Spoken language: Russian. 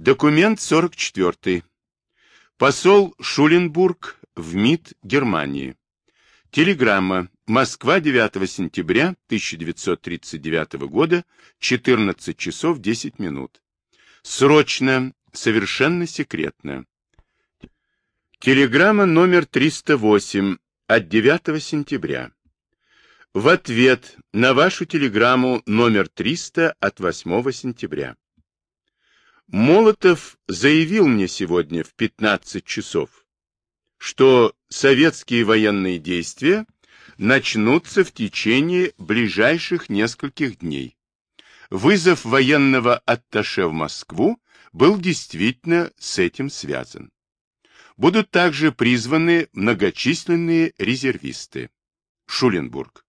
Документ 44. Посол Шуленбург в МИД Германии. Телеграмма. Москва, 9 сентября 1939 года, 14 часов 10 минут. Срочно, совершенно секретно. Телеграмма номер 308 от 9 сентября. В ответ на вашу телеграмму номер 300 от 8 сентября. Молотов заявил мне сегодня в 15 часов, что советские военные действия начнутся в течение ближайших нескольких дней. Вызов военного атташе в Москву был действительно с этим связан. Будут также призваны многочисленные резервисты. Шуленбург.